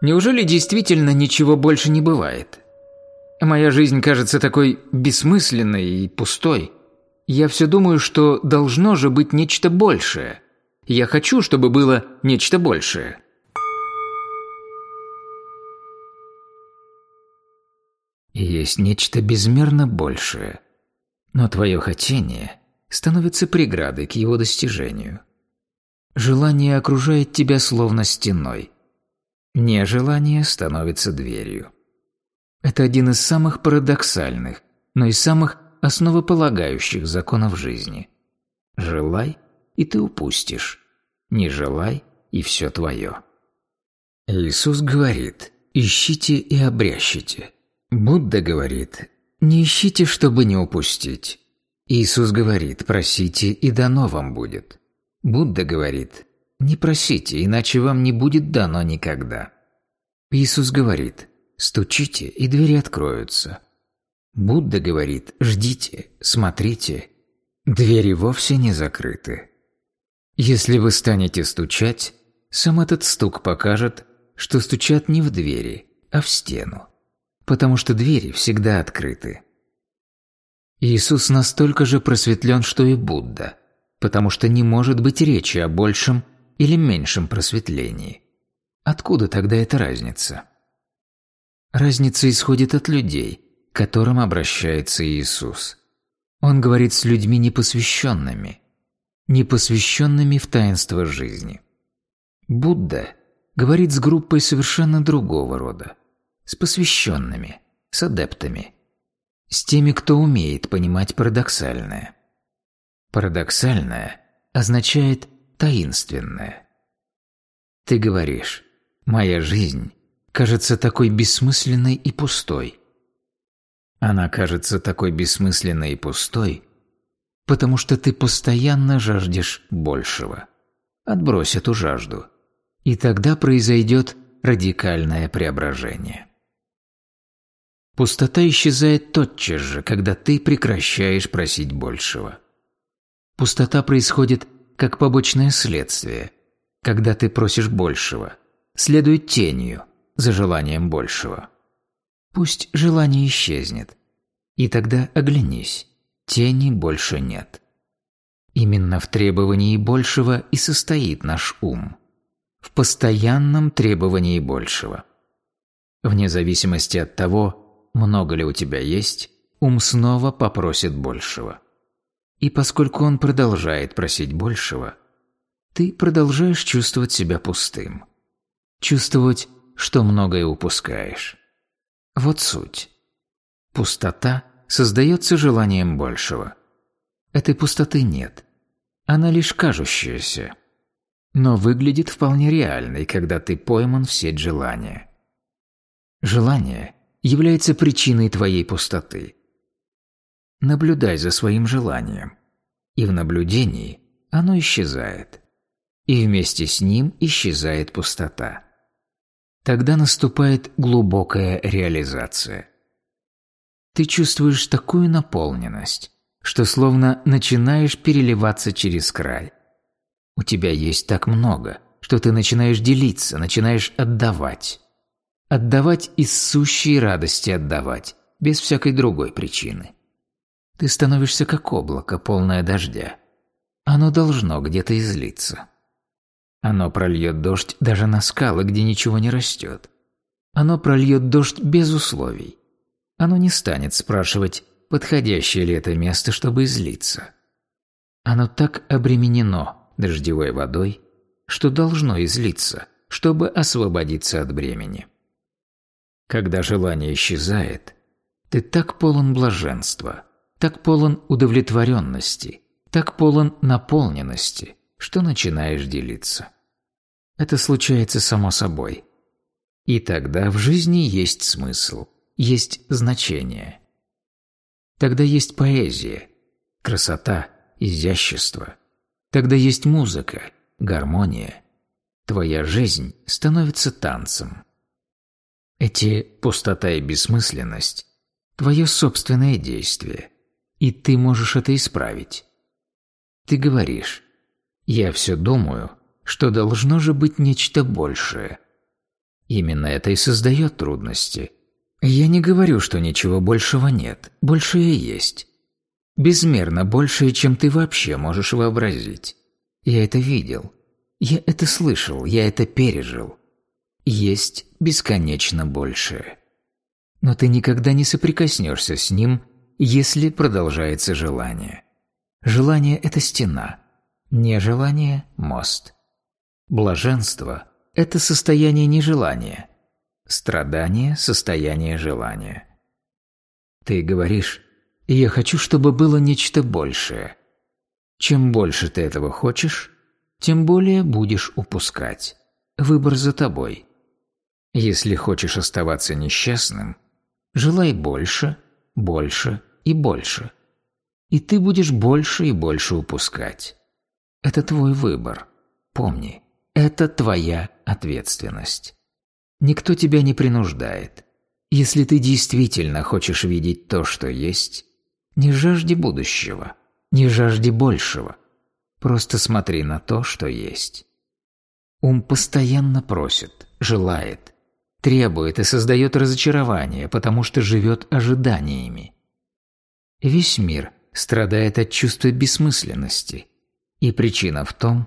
Неужели действительно ничего больше не бывает? Моя жизнь кажется такой бессмысленной и пустой. Я все думаю, что должно же быть нечто большее. Я хочу, чтобы было нечто большее. Есть нечто безмерно большее. Но твое хотение становится преградой к его достижению. Желание окружает тебя словно стеной. Нежелание становится дверью. Это один из самых парадоксальных, но и самых основополагающих законов жизни. Желай, и ты упустишь. Не желай, и все твое. Иисус говорит, ищите и обрящите. Будда говорит, не ищите, чтобы не упустить. Иисус говорит, просите, и дано вам будет. Будда говорит, не просите, иначе вам не будет дано никогда. Иисус говорит, стучите, и двери откроются. Будда говорит, ждите, смотрите, двери вовсе не закрыты. Если вы станете стучать, сам этот стук покажет, что стучат не в двери, а в стену, потому что двери всегда открыты. Иисус настолько же просветлен, что и Будда, потому что не может быть речи о большем или меньшем просветлении. Откуда тогда эта разница? Разница исходит от людей, к которым обращается Иисус. Он говорит с людьми непосвященными, непосвященными в таинство жизни. Будда говорит с группой совершенно другого рода, с посвященными, с адептами, с теми, кто умеет понимать парадоксальное. Парадоксальное означает таинственное. Ты говоришь, моя жизнь кажется такой бессмысленной и пустой. Она кажется такой бессмысленной и пустой, потому что ты постоянно жаждешь большего. Отбрось эту жажду, и тогда произойдет радикальное преображение. Пустота исчезает тотчас же, когда ты прекращаешь просить большего. Пустота происходит как побочное следствие, когда ты просишь большего, следует тенью за желанием большего. Пусть желание исчезнет, и тогда оглянись, тени больше нет. Именно в требовании большего и состоит наш ум. В постоянном требовании большего. Вне зависимости от того, много ли у тебя есть, ум снова попросит большего. И поскольку он продолжает просить большего, ты продолжаешь чувствовать себя пустым. Чувствовать, что многое упускаешь. Вот суть. Пустота создается желанием большего. Этой пустоты нет. Она лишь кажущаяся. Но выглядит вполне реальной, когда ты пойман в сеть желания. Желание является причиной твоей пустоты. Наблюдай за своим желанием, и в наблюдении оно исчезает, и вместе с ним исчезает пустота. Тогда наступает глубокая реализация. Ты чувствуешь такую наполненность, что словно начинаешь переливаться через край. У тебя есть так много, что ты начинаешь делиться, начинаешь отдавать. Отдавать из сущей радости отдавать, без всякой другой причины. Ты становишься как облако, полное дождя. Оно должно где-то излиться. Оно прольет дождь даже на скалы, где ничего не растет. Оно прольет дождь без условий. Оно не станет спрашивать, подходящее ли это место, чтобы излиться. Оно так обременено дождевой водой, что должно излиться, чтобы освободиться от бремени. Когда желание исчезает, ты так полон блаженства, так полон удовлетворенности, так полон наполненности, что начинаешь делиться. Это случается само собой. И тогда в жизни есть смысл, есть значение. Тогда есть поэзия, красота, изящество. Тогда есть музыка, гармония. Твоя жизнь становится танцем. Эти пустота и бессмысленность – твое собственное действие, и ты можешь это исправить. Ты говоришь «Я все думаю, что должно же быть нечто большее». Именно это и создает трудности. Я не говорю, что ничего большего нет. Большее есть. Безмерно большее, чем ты вообще можешь вообразить. Я это видел. Я это слышал, я это пережил. Есть бесконечно большее. Но ты никогда не соприкоснешься с ним, если продолжается желание. Желание – это стена. Нежелание – мост. Блаженство – это состояние нежелания. Страдание – состояние желания. Ты говоришь, я хочу, чтобы было нечто большее. Чем больше ты этого хочешь, тем более будешь упускать. Выбор за тобой. Если хочешь оставаться несчастным, желай больше, больше и больше. И ты будешь больше и больше упускать. Это твой выбор. Помни, это твоя ответственность. Никто тебя не принуждает. Если ты действительно хочешь видеть то, что есть, не жажди будущего, не жажди большего. Просто смотри на то, что есть. Ум постоянно просит, желает, требует и создает разочарование, потому что живет ожиданиями. Весь мир страдает от чувства бессмысленности, и причина в том,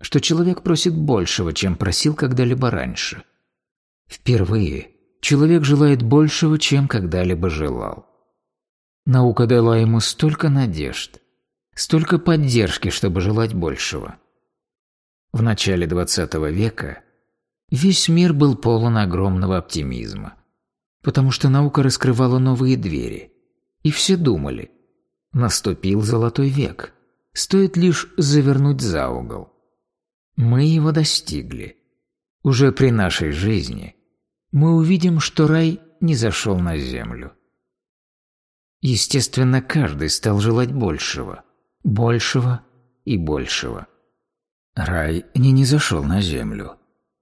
что человек просит большего, чем просил когда-либо раньше. Впервые человек желает большего, чем когда-либо желал. Наука дала ему столько надежд, столько поддержки, чтобы желать большего. В начале XX века весь мир был полон огромного оптимизма, потому что наука раскрывала новые двери, и все думали, наступил золотой век, стоит лишь завернуть за угол. Мы его достигли. Уже при нашей жизни мы увидим, что рай не зашел на землю. Естественно, каждый стал желать большего, большего и большего. Рай не не зашел на землю.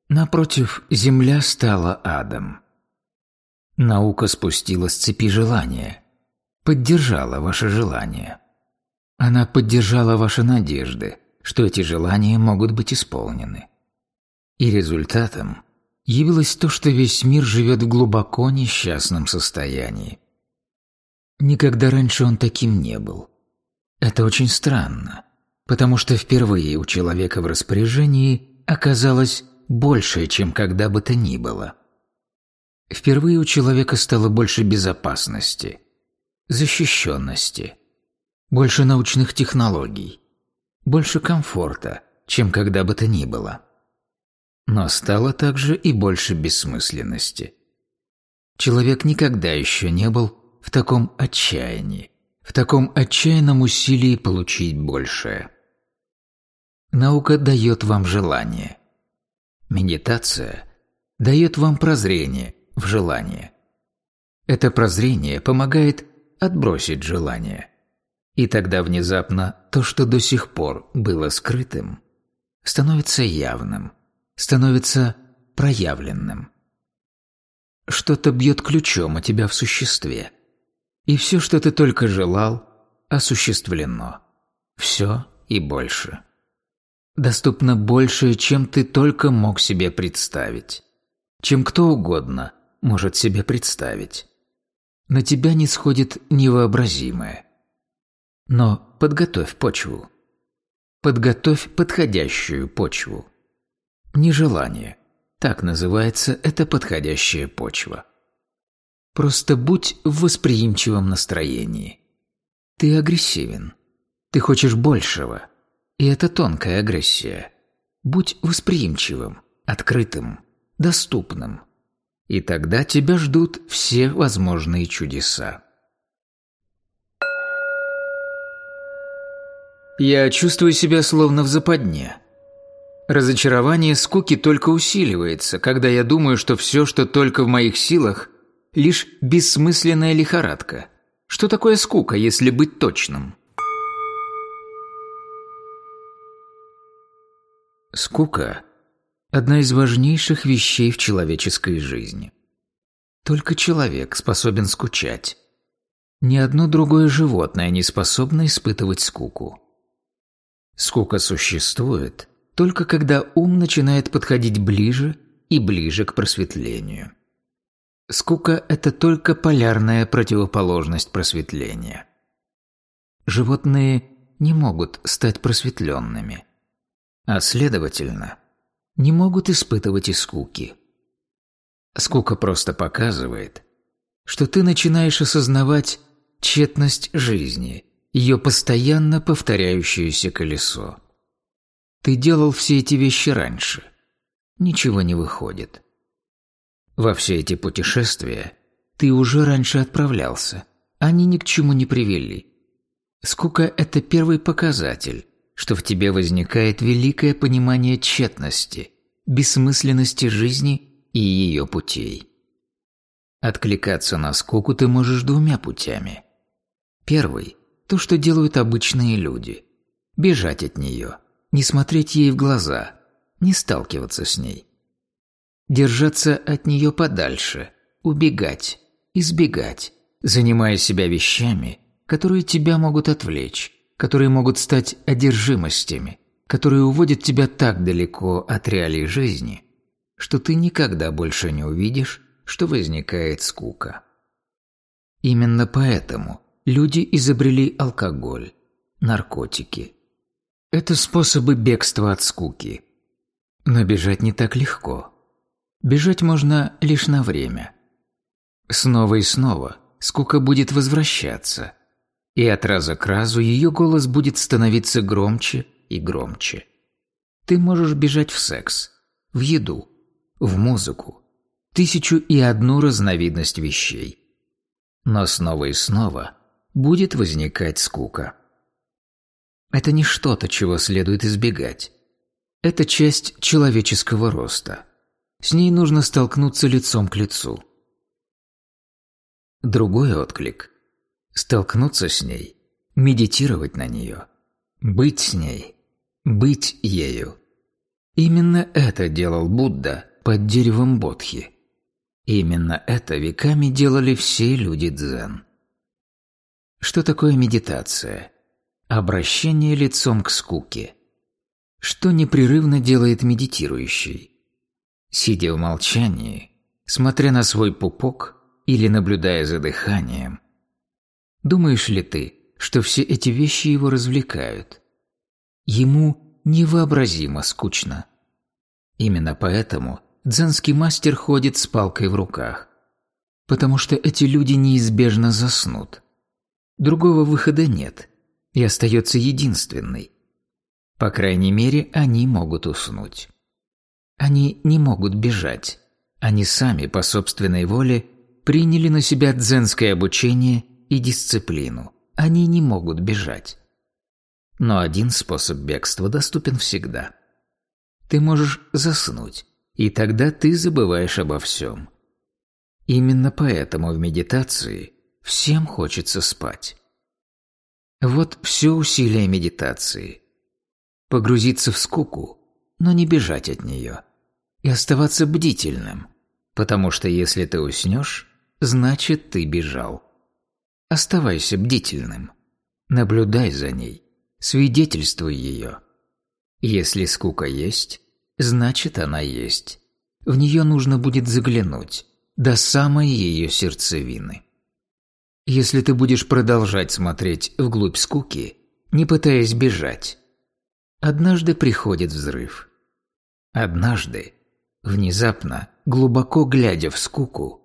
Напротив, земля стала адом. Наука спустила с цепи желания, поддержала ваше желание. Она поддержала ваши надежды, что эти желания могут быть исполнены. И результатом явилось то, что весь мир живет в глубоко несчастном состоянии. Никогда раньше он таким не был. Это очень странно, потому что впервые у человека в распоряжении оказалось большее, чем когда бы то ни было. Впервые у человека стало больше безопасности, защищенности, больше научных технологий, больше комфорта, чем когда бы то ни было. Но стало также и больше бессмысленности. Человек никогда еще не был в таком отчаянии, в таком отчаянном усилии получить большее. Наука дает вам желание. Медитация дает вам прозрение в желание. Это прозрение помогает отбросить желание. И тогда внезапно то, что до сих пор было скрытым, становится явным, становится проявленным. Что-то бьет ключом о тебя в существе – и все, что ты только желал, осуществлено. Все и больше. Доступно больше, чем ты только мог себе представить. Чем кто угодно может себе представить. На тебя не сходит невообразимое. Но подготовь почву. Подготовь подходящую почву. Нежелание. Так называется эта подходящая почва. Просто будь в восприимчивом настроении. Ты агрессивен. Ты хочешь большего. И это тонкая агрессия. Будь восприимчивым, открытым, доступным. И тогда тебя ждут все возможные чудеса. Я чувствую себя словно в западне. Разочарование скуки только усиливается, когда я думаю, что все, что только в моих силах – лишь бессмысленная лихорадка. Что такое скука, если быть точным? Скука – одна из важнейших вещей в человеческой жизни. Только человек способен скучать. Ни одно другое животное не способно испытывать скуку. Скука существует только когда ум начинает подходить ближе и ближе к просветлению. Скука – это только полярная противоположность просветления. Животные не могут стать просветленными, а следовательно, не могут испытывать и скуки. Скука просто показывает, что ты начинаешь осознавать тщетность жизни, ее постоянно повторяющееся колесо. Ты делал все эти вещи раньше. Ничего не выходит. Во все эти путешествия ты уже раньше отправлялся. Они ни к чему не привели. Скука – это первый показатель, что в тебе возникает великое понимание тщетности, бессмысленности жизни и ее путей. Откликаться на скуку ты можешь двумя путями. Первый – то, что делают обычные люди. Бежать от нее, не смотреть ей в глаза, не сталкиваться с ней. Держаться от нее подальше, убегать, избегать, занимая себя вещами, которые тебя могут отвлечь, которые могут стать одержимостями, которые уводят тебя так далеко от реалий жизни, что ты никогда больше не увидишь, что возникает скука. Именно поэтому люди изобрели алкоголь, наркотики. Это способы бегства от скуки. Но бежать не так легко. Бежать можно лишь на время. Снова и снова скука будет возвращаться, и от раза к разу ее голос будет становиться громче и громче. Ты можешь бежать в секс, в еду, в музыку, тысячу и одну разновидность вещей. Но снова и снова будет возникать скука. Это не что-то, чего следует избегать. Это часть человеческого роста. С ней нужно столкнуться лицом к лицу. Другой отклик – столкнуться с ней, медитировать на нее, быть с ней, быть ею. Именно это делал Будда под деревом Бодхи. Именно это веками делали все люди дзен. Что такое медитация? Обращение лицом к скуке. Что непрерывно делает медитирующий? Сидя в молчании, смотря на свой пупок или наблюдая за дыханием, думаешь ли ты, что все эти вещи его развлекают? Ему невообразимо скучно. Именно поэтому дзенский мастер ходит с палкой в руках, потому что эти люди неизбежно заснут. Другого выхода нет, и остается единственный. По крайней мере, они могут уснуть. Они не могут бежать. Они сами по собственной воле приняли на себя дзенское обучение и дисциплину. Они не могут бежать. Но один способ бегства доступен всегда. Ты можешь заснуть, и тогда ты забываешь обо всем. Именно поэтому в медитации всем хочется спать. Вот все усилие медитации. Погрузиться в скуку, но не бежать от нее. И оставаться бдительным, потому что если ты уснешь, значит ты бежал. Оставайся бдительным. Наблюдай за ней. Свидетельствуй ее. Если скука есть, значит она есть. В нее нужно будет заглянуть до самой ее сердцевины. Если ты будешь продолжать смотреть вглубь скуки, не пытаясь бежать, однажды приходит взрыв. Однажды, внезапно, глубоко глядя в скуку,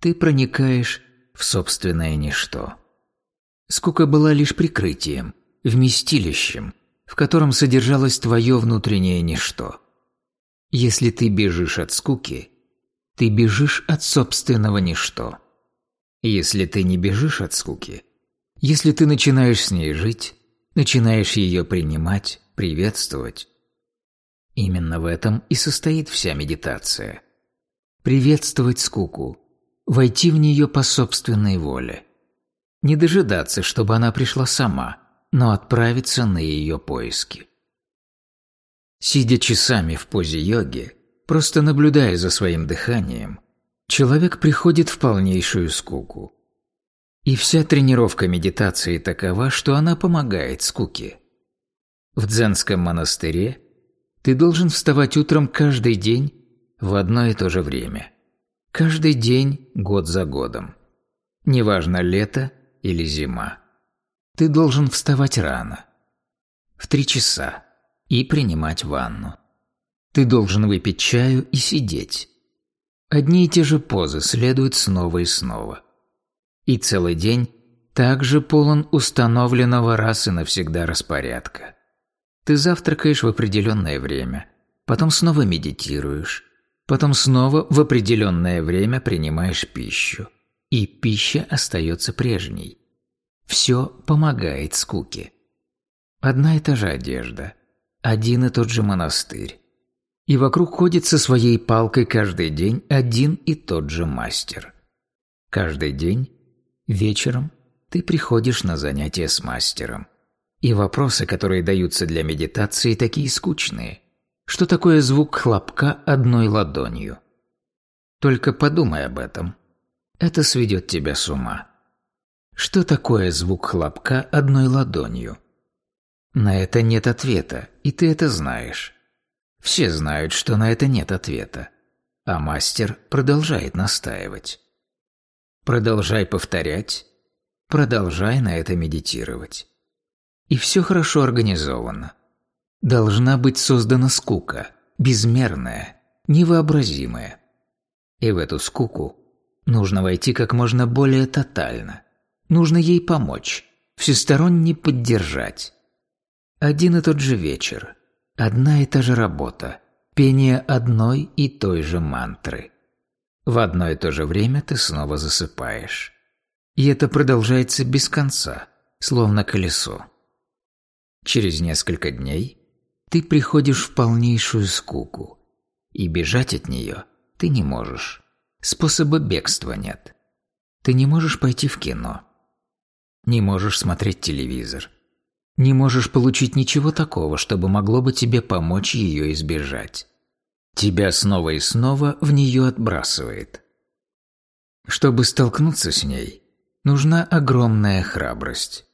ты проникаешь в собственное ничто. Скука была лишь прикрытием, вместилищем, в котором содержалось твое внутреннее ничто. Если ты бежишь от скуки, ты бежишь от собственного ничто. Если ты не бежишь от скуки, если ты начинаешь с ней жить, начинаешь ее принимать, приветствовать, именно в этом и состоит вся медитация. Приветствовать скуку, войти в нее по собственной воле. Не дожидаться, чтобы она пришла сама, но отправиться на ее поиски. Сидя часами в позе йоги, просто наблюдая за своим дыханием, человек приходит в полнейшую скуку. И вся тренировка медитации такова, что она помогает скуке. В дзенском монастыре ты должен вставать утром каждый день в одно и то же время. Каждый день, год за годом. Неважно, лето или зима. Ты должен вставать рано. В три часа. И принимать ванну. Ты должен выпить чаю и сидеть. Одни и те же позы следуют снова и снова. И целый день также полон установленного раз и навсегда распорядка. Ты завтракаешь в определенное время, потом снова медитируешь, потом снова в определенное время принимаешь пищу, и пища остается прежней. Все помогает скуке. Одна и та же одежда, один и тот же монастырь. И вокруг ходит со своей палкой каждый день один и тот же мастер. Каждый день, вечером, ты приходишь на занятия с мастером. И вопросы, которые даются для медитации, такие скучные. Что такое звук хлопка одной ладонью? Только подумай об этом. Это сведет тебя с ума. Что такое звук хлопка одной ладонью? На это нет ответа, и ты это знаешь. Все знают, что на это нет ответа. А мастер продолжает настаивать. Продолжай повторять, продолжай на это медитировать. И все хорошо организовано. Должна быть создана скука, безмерная, невообразимая. И в эту скуку нужно войти как можно более тотально. Нужно ей помочь, всесторонне поддержать. Один и тот же вечер, одна и та же работа, пение одной и той же мантры. В одно и то же время ты снова засыпаешь. И это продолжается без конца, словно колесо. Через несколько дней ты приходишь в полнейшую скуку, и бежать от нее ты не можешь. Способа бегства нет. Ты не можешь пойти в кино. Не можешь смотреть телевизор. Не можешь получить ничего такого, чтобы могло бы тебе помочь ее избежать. Тебя снова и снова в нее отбрасывает. Чтобы столкнуться с ней, нужна огромная храбрость.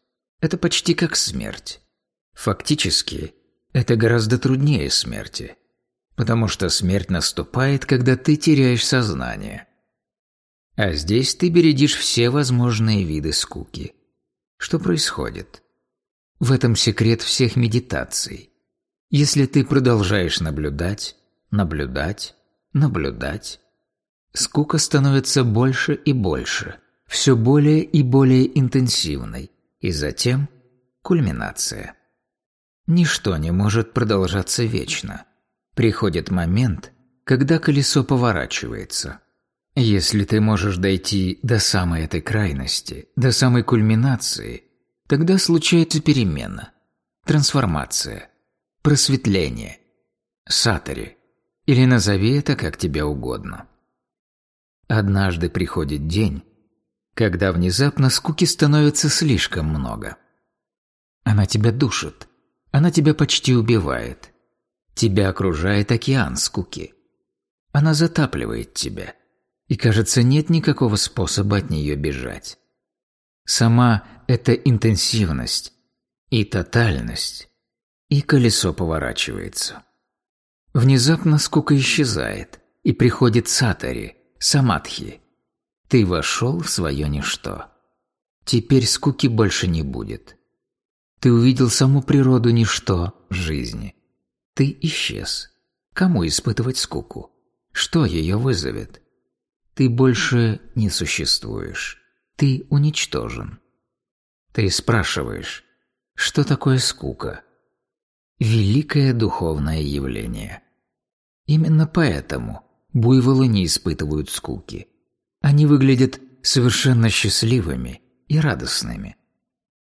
Это почти как смерть. Фактически, это гораздо труднее смерти, потому что смерть наступает, когда ты теряешь сознание. А здесь ты бередишь все возможные виды скуки. Что происходит? В этом секрет всех медитаций. Если ты продолжаешь наблюдать, наблюдать, наблюдать, скука становится больше и больше, все более и более интенсивной, и затем кульминация – Ничто не может продолжаться вечно. Приходит момент, когда колесо поворачивается. Если ты можешь дойти до самой этой крайности, до самой кульминации, тогда случается перемена, трансформация, просветление, сатари, или назови это как тебе угодно. Однажды приходит день, когда внезапно скуки становится слишком много. Она тебя душит – она тебя почти убивает. Тебя окружает океан скуки. Она затапливает тебя. И, кажется, нет никакого способа от нее бежать. Сама эта интенсивность и тотальность, и колесо поворачивается. Внезапно скука исчезает, и приходит сатари, самадхи. Ты вошел в свое ничто. Теперь скуки больше не будет. Ты увидел саму природу ничто жизни. Ты исчез. Кому испытывать скуку? Что ее вызовет? Ты больше не существуешь. Ты уничтожен. Ты спрашиваешь, что такое скука? Великое духовное явление. Именно поэтому буйволы не испытывают скуки. Они выглядят совершенно счастливыми и радостными.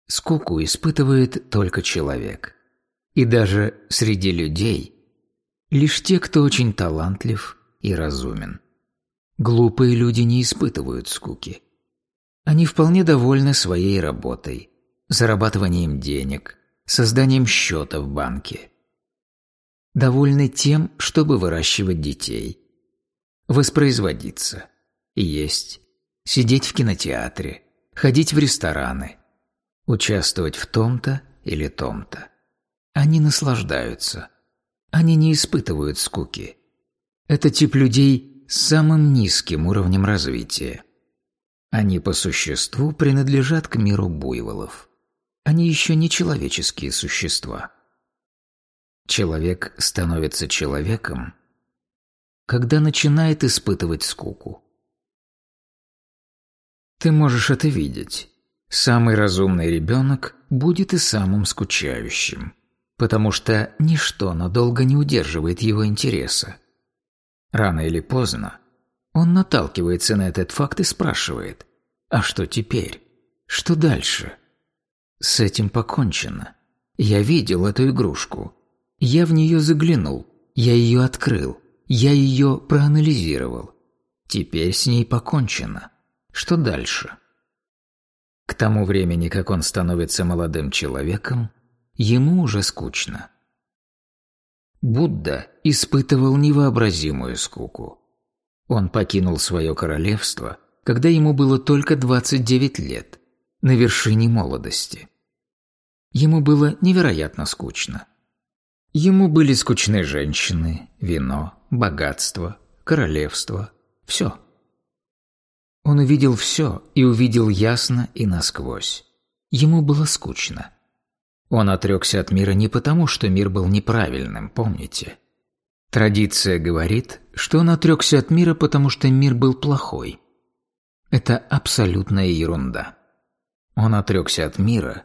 Скуку испытывает только человек. И даже среди людей лишь те, кто очень талантлив и разумен. Глупые люди не испытывают скуки. Они вполне довольны своей работой, зарабатыванием денег, созданием счета в банке. Довольны тем, чтобы выращивать детей, воспроизводиться, есть, сидеть в кинотеатре, ходить в рестораны – участвовать в том-то или том-то. Они наслаждаются. Они не испытывают скуки. Это тип людей с самым низким уровнем развития. Они по существу принадлежат к миру буйволов. Они еще не человеческие существа. Человек становится человеком, когда начинает испытывать скуку. Ты можешь это видеть. Самый разумный ребенок будет и самым скучающим, потому что ничто надолго не удерживает его интереса. Рано или поздно он наталкивается на этот факт и спрашивает, а что теперь? Что дальше? С этим покончено. Я видел эту игрушку. Я в нее заглянул. Я ее открыл. Я ее проанализировал. Теперь с ней покончено. Что дальше? К тому времени, как он становится молодым человеком, ему уже скучно. Будда испытывал невообразимую скуку. Он покинул свое королевство, когда ему было только 29 лет, на вершине молодости. Ему было невероятно скучно. Ему были скучны женщины, вино, богатство, королевство, все. Он увидел все и увидел ясно и насквозь. Ему было скучно. Он отрекся от мира не потому, что мир был неправильным, помните? Традиция говорит, что он отрекся от мира, потому что мир был плохой. Это абсолютная ерунда. Он отрекся от мира,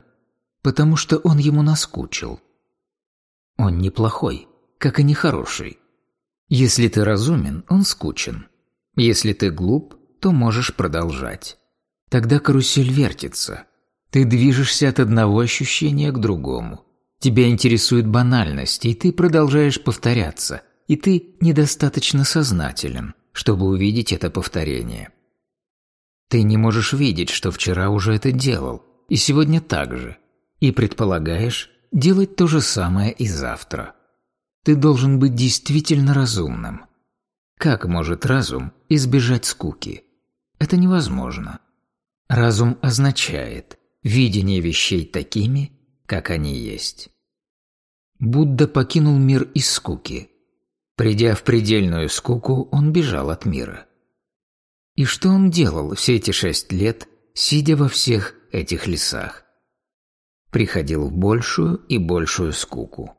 потому что он ему наскучил. Он неплохой, как и нехороший. Если ты разумен, он скучен. Если ты глуп, то можешь продолжать. Тогда карусель вертится. Ты движешься от одного ощущения к другому. Тебя интересует банальность, и ты продолжаешь повторяться, и ты недостаточно сознателен, чтобы увидеть это повторение. Ты не можешь видеть, что вчера уже это делал, и сегодня так же, и предполагаешь делать то же самое и завтра. Ты должен быть действительно разумным. Как может разум избежать скуки? Это невозможно. Разум означает видение вещей такими, как они есть. Будда покинул мир из скуки. Придя в предельную скуку, он бежал от мира. И что он делал все эти шесть лет, сидя во всех этих лесах? Приходил в большую и большую скуку.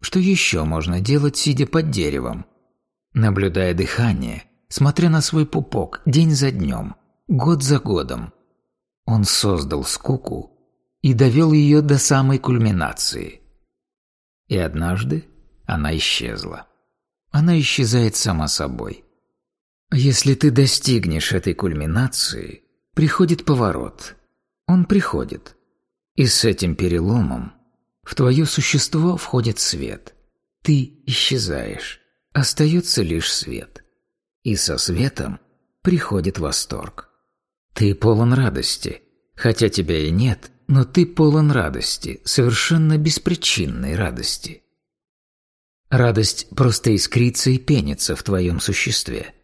Что еще можно делать, сидя под деревом? Наблюдая дыхание, смотря на свой пупок день за днем, год за годом. Он создал скуку и довел ее до самой кульминации. И однажды она исчезла. Она исчезает сама собой. Если ты достигнешь этой кульминации, приходит поворот. Он приходит. И с этим переломом в твое существо входит свет. Ты исчезаешь. Остается лишь свет и со светом приходит восторг. Ты полон радости, хотя тебя и нет, но ты полон радости, совершенно беспричинной радости. Радость просто искрится и пенится в твоем существе.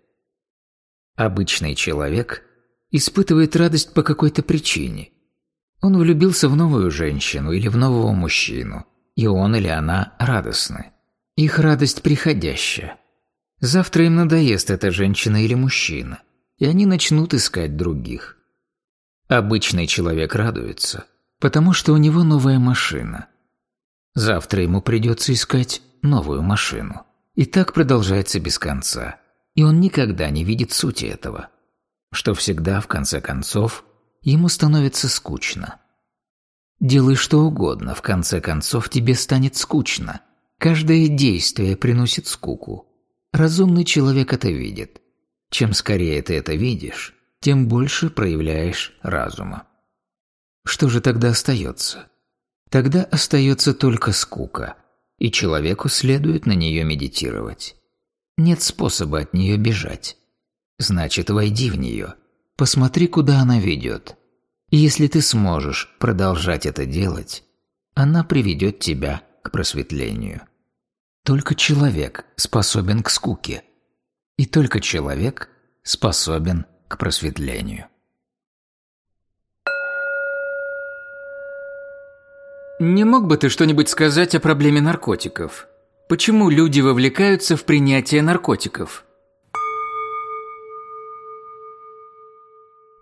Обычный человек испытывает радость по какой-то причине. Он влюбился в новую женщину или в нового мужчину, и он или она радостны. Их радость приходящая – Завтра им надоест эта женщина или мужчина, и они начнут искать других. Обычный человек радуется, потому что у него новая машина. Завтра ему придется искать новую машину. И так продолжается без конца. И он никогда не видит сути этого. Что всегда, в конце концов, ему становится скучно. Делай что угодно, в конце концов тебе станет скучно. Каждое действие приносит скуку. Разумный человек это видит. Чем скорее ты это видишь, тем больше проявляешь разума. Что же тогда остается? Тогда остается только скука, и человеку следует на нее медитировать. Нет способа от нее бежать. Значит, войди в нее, посмотри, куда она ведет. И если ты сможешь продолжать это делать, она приведет тебя к просветлению. Только человек способен к скуке. И только человек способен к просветлению. Не мог бы ты что-нибудь сказать о проблеме наркотиков? Почему люди вовлекаются в принятие наркотиков?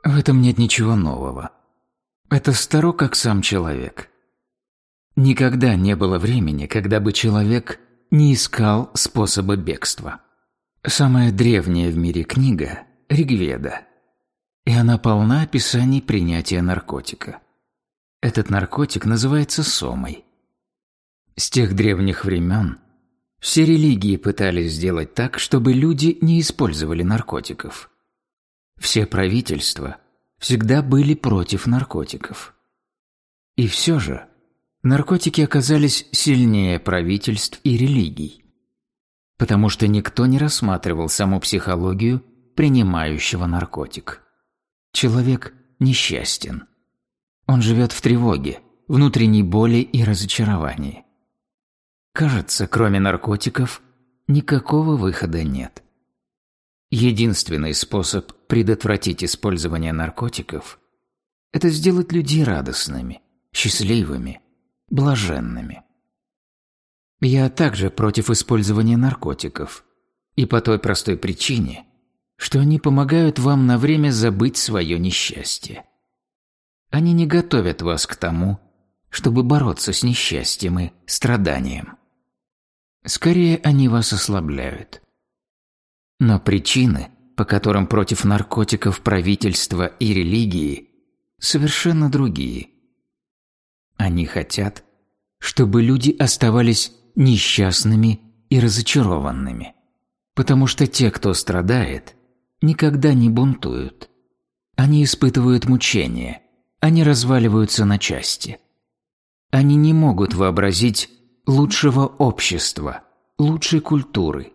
В этом нет ничего нового. Это старо, как сам человек. Никогда не было времени, когда бы человек не искал способа бегства. Самая древняя в мире книга – Ригведа. И она полна описаний принятия наркотика. Этот наркотик называется сомой. С тех древних времен все религии пытались сделать так, чтобы люди не использовали наркотиков. Все правительства всегда были против наркотиков. И все же наркотики оказались сильнее правительств и религий, потому что никто не рассматривал саму психологию принимающего наркотик. Человек несчастен. Он живет в тревоге, внутренней боли и разочаровании. Кажется, кроме наркотиков, никакого выхода нет. Единственный способ предотвратить использование наркотиков – это сделать людей радостными, счастливыми, блаженными. Я также против использования наркотиков, и по той простой причине, что они помогают вам на время забыть свое несчастье. Они не готовят вас к тому, чтобы бороться с несчастьем и страданием. Скорее, они вас ослабляют. Но причины, по которым против наркотиков правительства и религии, совершенно другие. Они хотят, чтобы люди оставались несчастными и разочарованными, потому что те, кто страдает, никогда не бунтуют. Они испытывают мучения, они разваливаются на части. Они не могут вообразить лучшего общества, лучшей культуры,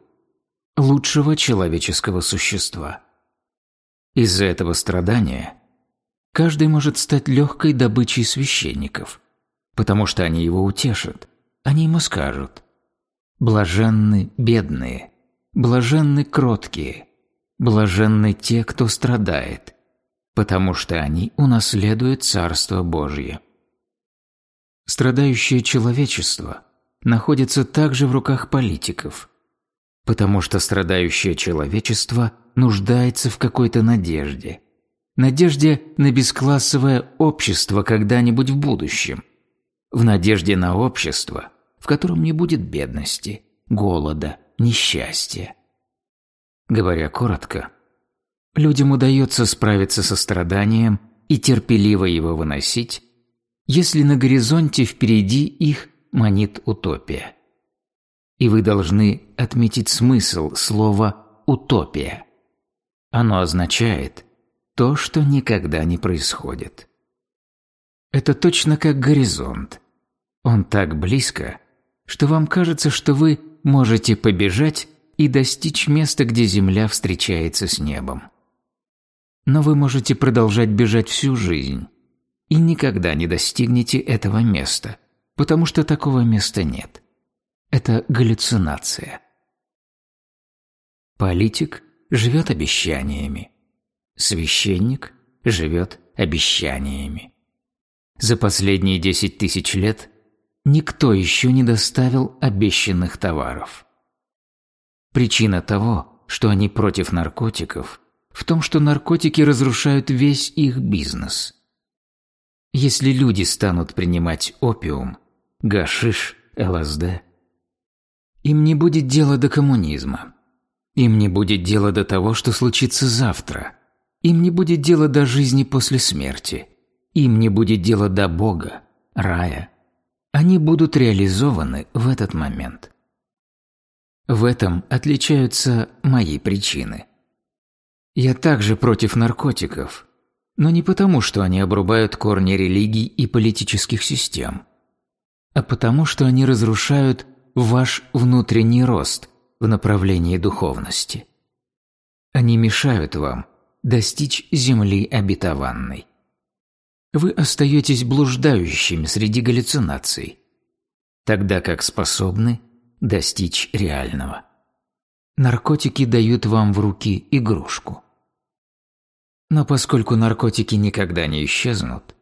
лучшего человеческого существа. Из-за этого страдания каждый может стать легкой добычей священников, потому что они его утешат, они ему скажут «Блаженны бедные, блаженны кроткие, блаженны те, кто страдает, потому что они унаследуют Царство Божье». Страдающее человечество находится также в руках политиков, потому что страдающее человечество нуждается в какой-то надежде. Надежде на бесклассовое общество когда-нибудь в будущем. В надежде на общество, в котором не будет бедности, голода, несчастья. Говоря коротко, людям удается справиться со страданием и терпеливо его выносить, если на горизонте впереди их манит утопия. И вы должны отметить смысл слова «утопия». Оно означает то, что никогда не происходит. Это точно как горизонт. Он так близко, что вам кажется, что вы можете побежать и достичь места, где Земля встречается с небом. Но вы можете продолжать бежать всю жизнь и никогда не достигнете этого места – потому что такого места нет. Это галлюцинация. Политик живет обещаниями. Священник живет обещаниями. За последние десять тысяч лет никто еще не доставил обещанных товаров. Причина того, что они против наркотиков, в том, что наркотики разрушают весь их бизнес. Если люди станут принимать опиум, гашиш, ЛСД. Им не будет дела до коммунизма. Им не будет дела до того, что случится завтра. Им не будет дела до жизни после смерти. Им не будет дела до Бога, рая. Они будут реализованы в этот момент. В этом отличаются мои причины. Я также против наркотиков, но не потому, что они обрубают корни религий и политических систем – а потому что они разрушают ваш внутренний рост в направлении духовности. Они мешают вам достичь земли обетованной. Вы остаетесь блуждающими среди галлюцинаций, тогда как способны достичь реального. Наркотики дают вам в руки игрушку. Но поскольку наркотики никогда не исчезнут,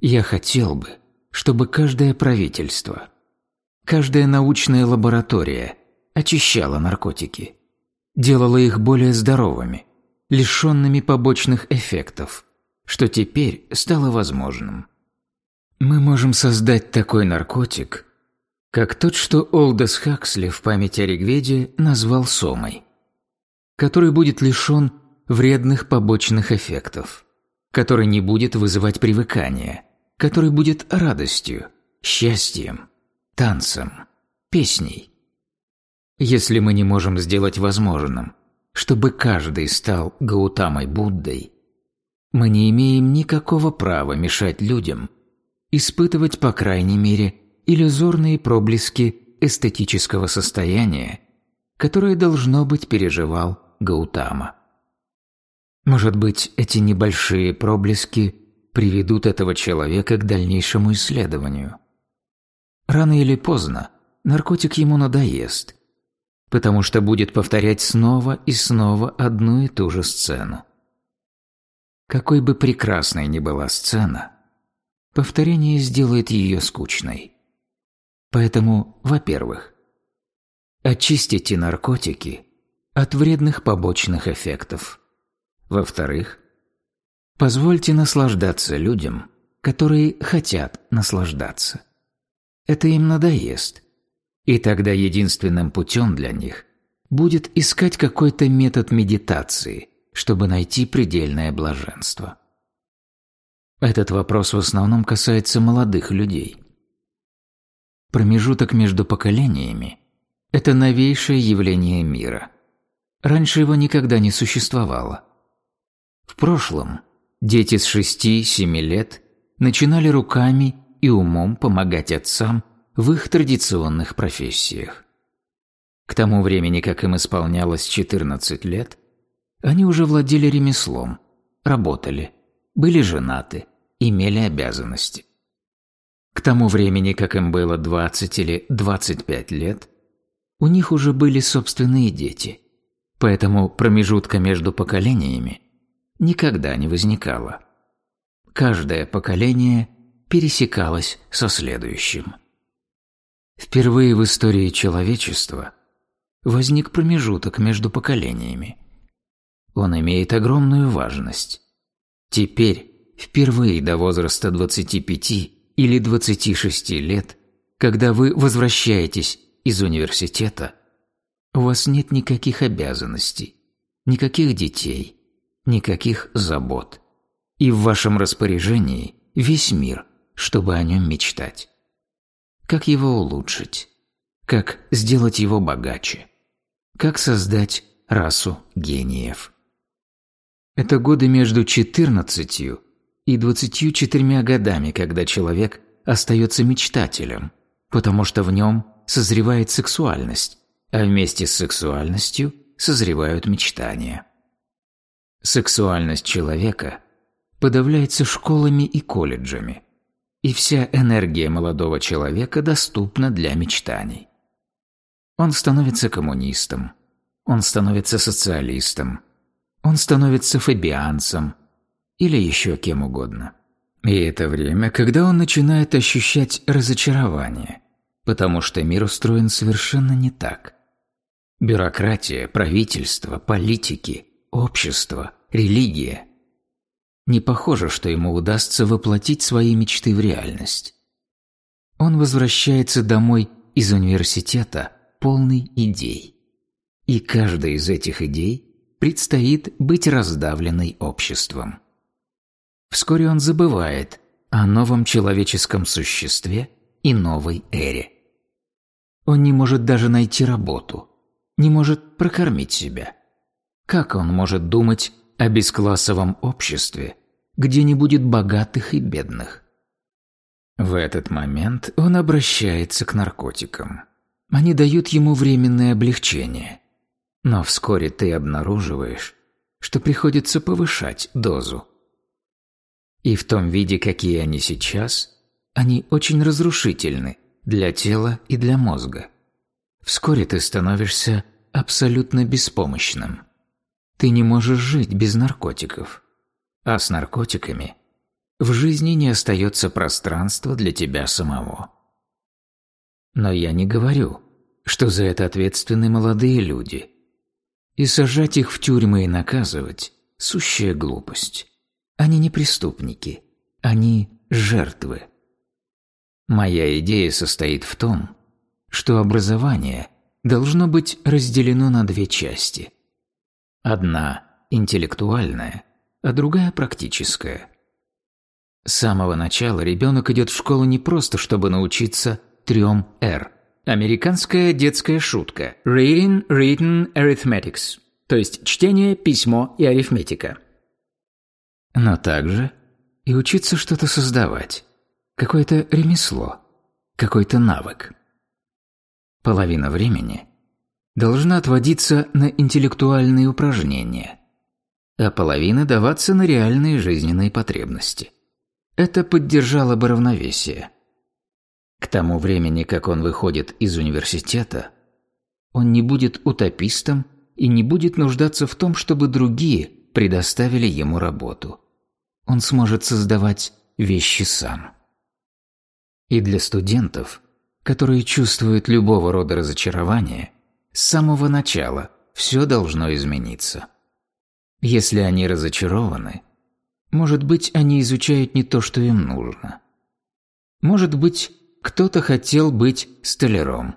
я хотел бы, чтобы каждое правительство, Каждая научная лаборатория очищала наркотики, делала их более здоровыми, лишенными побочных эффектов, что теперь стало возможным. Мы можем создать такой наркотик, как тот, что Олдос Хаксли в память о Ригведе назвал сомой, который будет лишен вредных побочных эффектов, который не будет вызывать привыкания, который будет радостью, счастьем, танцем, песней. Если мы не можем сделать возможным, чтобы каждый стал Гаутамой Буддой, мы не имеем никакого права мешать людям испытывать, по крайней мере, иллюзорные проблески эстетического состояния, которое должно быть переживал Гаутама. Может быть, эти небольшие проблески приведут этого человека к дальнейшему исследованию. Рано или поздно наркотик ему надоест, потому что будет повторять снова и снова одну и ту же сцену. Какой бы прекрасной ни была сцена, повторение сделает ее скучной. Поэтому, во-первых, очистите наркотики от вредных побочных эффектов. Во-вторых, позвольте наслаждаться людям, которые хотят наслаждаться. Это им надоест. И тогда единственным путем для них будет искать какой-то метод медитации, чтобы найти предельное блаженство. Этот вопрос в основном касается молодых людей. Промежуток между поколениями – это новейшее явление мира. Раньше его никогда не существовало. В прошлом дети с 6-7 лет начинали руками и умом помогать отцам в их традиционных профессиях. К тому времени, как им исполнялось 14 лет, они уже владели ремеслом, работали, были женаты, имели обязанности. К тому времени, как им было 20 или 25 лет, у них уже были собственные дети, поэтому промежутка между поколениями никогда не возникало. Каждое поколение пересекалось со следующим. Впервые в истории человечества возник промежуток между поколениями. Он имеет огромную важность. Теперь, впервые до возраста 25 или 26 лет, когда вы возвращаетесь из университета, у вас нет никаких обязанностей, никаких детей, никаких забот. И в вашем распоряжении весь мир, чтобы о нем мечтать. Как его улучшить? Как сделать его богаче? Как создать расу гениев? Это годы между 14 и 24 годами, когда человек остается мечтателем, потому что в нем созревает сексуальность, а вместе с сексуальностью созревают мечтания. Сексуальность человека подавляется школами и колледжами, и вся энергия молодого человека доступна для мечтаний. Он становится коммунистом, он становится социалистом, он становится фабианцем – или еще кем угодно. И это время, когда он начинает ощущать разочарование, потому что мир устроен совершенно не так. Бюрократия, правительство, политики, общество, религия. Не похоже, что ему удастся воплотить свои мечты в реальность. Он возвращается домой из университета полный идей. И каждая из этих идей предстоит быть раздавленной обществом. Вскоре он забывает о новом человеческом существе и новой эре. Он не может даже найти работу, не может прокормить себя. Как он может думать о бесклассовом обществе, где не будет богатых и бедных? В этот момент он обращается к наркотикам. Они дают ему временное облегчение. Но вскоре ты обнаруживаешь, что приходится повышать дозу. И в том виде, какие они сейчас, они очень разрушительны для тела и для мозга. Вскоре ты становишься абсолютно беспомощным. Ты не можешь жить без наркотиков. А с наркотиками в жизни не остается пространства для тебя самого. Но я не говорю, что за это ответственны молодые люди. И сажать их в тюрьмы и наказывать – сущая глупость. Они не преступники, они жертвы. Моя идея состоит в том, что образование должно быть разделено на две части. Одна – интеллектуальная, а другая – практическая. С самого начала ребенок идет в школу не просто, чтобы научиться трем «Р». Американская детская шутка – reading, written, arithmetics, то есть чтение, письмо и арифметика. Но также и учиться что-то создавать, какое-то ремесло, какой-то навык. Половина времени должна отводиться на интеллектуальные упражнения, а половина даваться на реальные жизненные потребности. Это поддержало бы равновесие. К тому времени, как он выходит из университета, он не будет утопистом и не будет нуждаться в том, чтобы другие предоставили ему работу. Он сможет создавать вещи сам. И для студентов, которые чувствуют любого рода разочарование, с самого начала все должно измениться. Если они разочарованы, может быть, они изучают не то, что им нужно. Может быть, кто-то хотел быть столяром,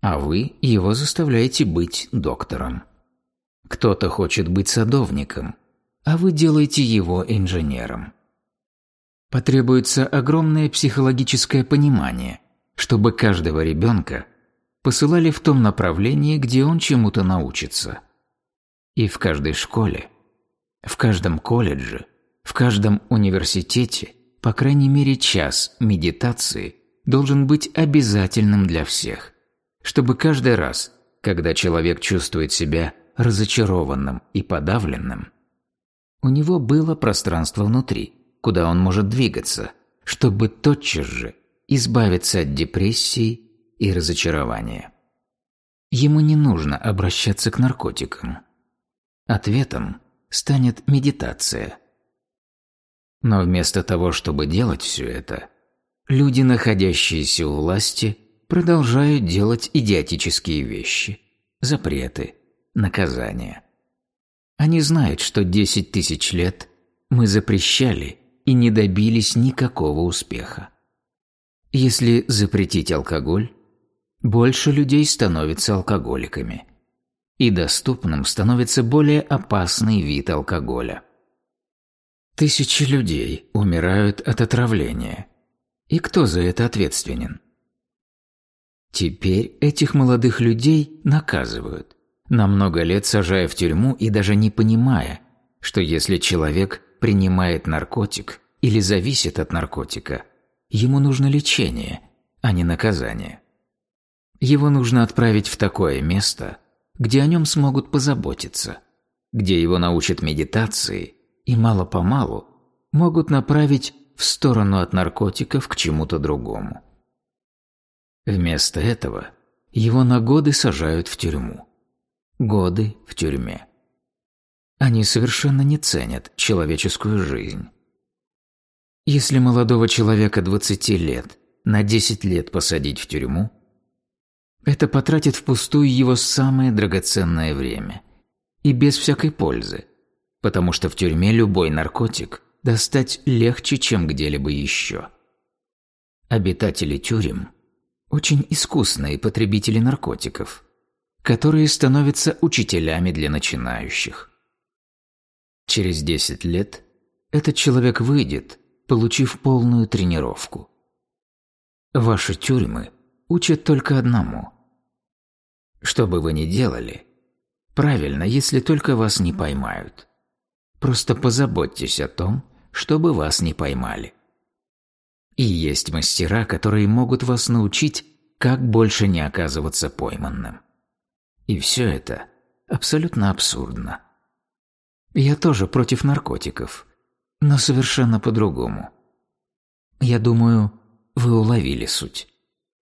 а вы его заставляете быть доктором. Кто-то хочет быть садовником, а вы делаете его инженером. Потребуется огромное психологическое понимание, чтобы каждого ребенка посылали в том направлении, где он чему-то научится. И в каждой школе, в каждом колледже, в каждом университете, по крайней мере час медитации должен быть обязательным для всех, чтобы каждый раз, когда человек чувствует себя разочарованным и подавленным, у него было пространство внутри, куда он может двигаться, чтобы тотчас же избавиться от депрессии и разочарования. Ему не нужно обращаться к наркотикам. Ответом станет медитация. Но вместо того, чтобы делать все это, люди, находящиеся у власти, продолжают делать идиотические вещи, запреты, наказания. Они знают, что 10 тысяч лет мы запрещали и не добились никакого успеха. Если запретить алкоголь, больше людей становятся алкоголиками. И доступным становится более опасный вид алкоголя. Тысячи людей умирают от отравления. И кто за это ответственен? Теперь этих молодых людей наказывают, на много лет сажая в тюрьму и даже не понимая, что если человек принимает наркотик или зависит от наркотика, ему нужно лечение, а не наказание. Его нужно отправить в такое место, где о нем смогут позаботиться, где его научат медитации и мало-помалу могут направить в сторону от наркотиков к чему-то другому. Вместо этого его на годы сажают в тюрьму. Годы в тюрьме. Они совершенно не ценят человеческую жизнь. Если молодого человека 20 лет на 10 лет посадить в тюрьму, это потратит впустую его самое драгоценное время и без всякой пользы, потому что в тюрьме любой наркотик достать легче, чем где-либо еще. Обитатели тюрем – очень искусные потребители наркотиков, которые становятся учителями для начинающих. Через 10 лет этот человек выйдет, получив полную тренировку. Ваши тюрьмы учат только одному. Что бы вы ни делали, правильно, если только вас не поймают. Просто позаботьтесь о том, чтобы вас не поймали. И есть мастера, которые могут вас научить, как больше не оказываться пойманным. И все это абсолютно абсурдно. Я тоже против наркотиков, но совершенно по-другому. Я думаю, вы уловили суть.